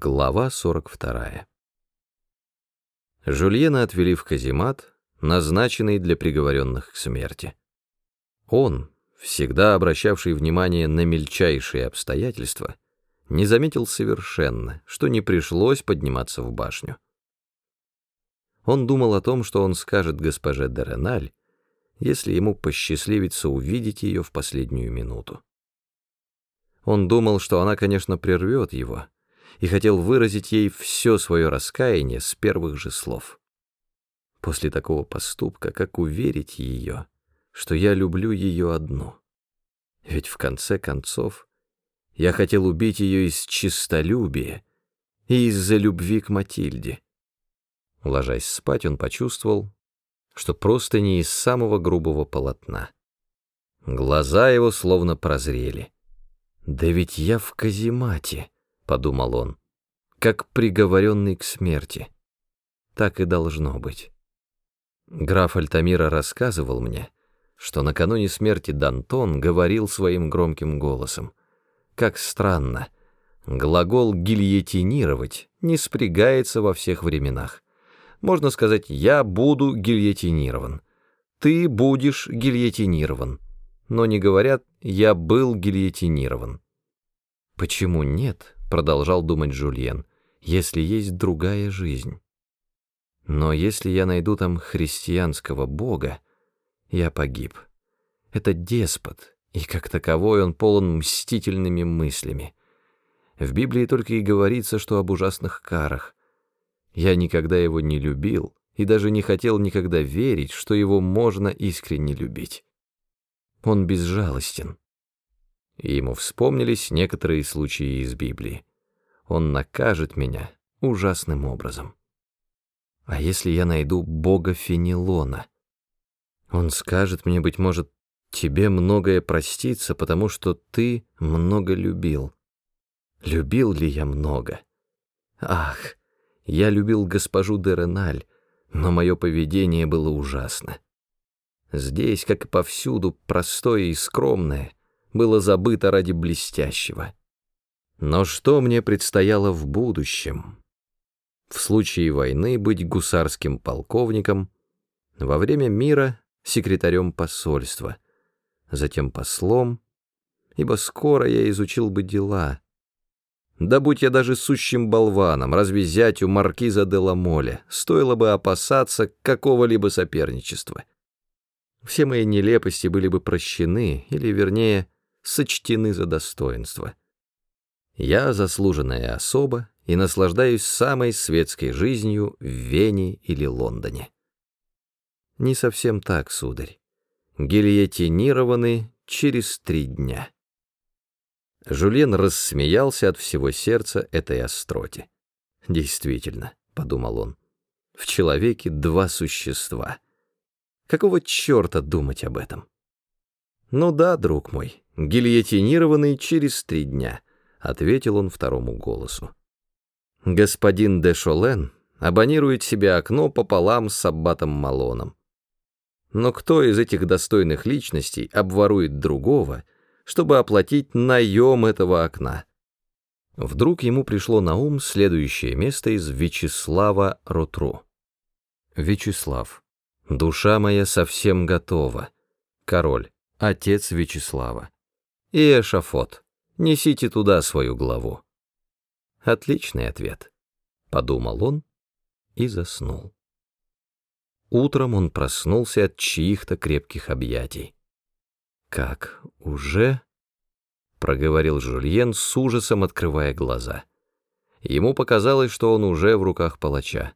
Глава 42. Жульена отвели в каземат, назначенный для приговоренных к смерти. Он, всегда обращавший внимание на мельчайшие обстоятельства, не заметил совершенно, что не пришлось подниматься в башню. Он думал о том, что он скажет госпоже Дереналь, если ему посчастливится увидеть ее в последнюю минуту. Он думал, что она, конечно, прервет его, и хотел выразить ей все свое раскаяние с первых же слов. После такого поступка, как уверить ее, что я люблю ее одну? Ведь в конце концов я хотел убить ее из чистолюбия и из-за любви к Матильде. Ложась спать, он почувствовал, что просто не из самого грубого полотна. Глаза его словно прозрели. «Да ведь я в каземате!» Подумал он, как приговоренный к смерти. Так и должно быть. Граф Альтамира рассказывал мне, что накануне смерти Дантон говорил своим громким голосом. Как странно, глагол «гильотинировать» не спрягается во всех временах. Можно сказать «я буду гильотинирован», «ты будешь гильотинирован», но не говорят «я был гильотинирован». Почему нет? продолжал думать Жульен, если есть другая жизнь. Но если я найду там христианского бога, я погиб. Это деспот, и как таковой он полон мстительными мыслями. В Библии только и говорится, что об ужасных карах. Я никогда его не любил и даже не хотел никогда верить, что его можно искренне любить. Он безжалостен и ему вспомнились некоторые случаи из Библии. Он накажет меня ужасным образом. А если я найду бога Фенелона? Он скажет мне, быть может, тебе многое простится, потому что ты много любил. Любил ли я много? Ах, я любил госпожу Дереналь, но мое поведение было ужасно. Здесь, как и повсюду, простое и скромное — было забыто ради блестящего. Но что мне предстояло в будущем? В случае войны быть гусарским полковником, во время мира секретарем посольства, затем послом, ибо скоро я изучил бы дела. Да будь я даже сущим болваном, разве зятю маркиза де Ламоле стоило бы опасаться какого-либо соперничества? Все мои нелепости были бы прощены, или, вернее, сочтены за достоинство. Я заслуженная особа и наслаждаюсь самой светской жизнью в Вене или Лондоне. Не совсем так, сударь. Гильотинированы через три дня. Жюльен рассмеялся от всего сердца этой остроте. «Действительно», — подумал он, — «в человеке два существа. Какого черта думать об этом?» «Ну да, друг мой, гильотинированный через три дня», — ответил он второму голосу. «Господин де Шолен абонирует себе окно пополам с аббатом Малоном. Но кто из этих достойных личностей обворует другого, чтобы оплатить наем этого окна?» Вдруг ему пришло на ум следующее место из Вячеслава Ротру. «Вячеслав, душа моя совсем готова. Король, отец Вячеслава. И эшафот. Несите туда свою главу. Отличный ответ, подумал он и заснул. Утром он проснулся от чьих-то крепких объятий. «Как, уже?» — проговорил Жульен с ужасом, открывая глаза. Ему показалось, что он уже в руках палача.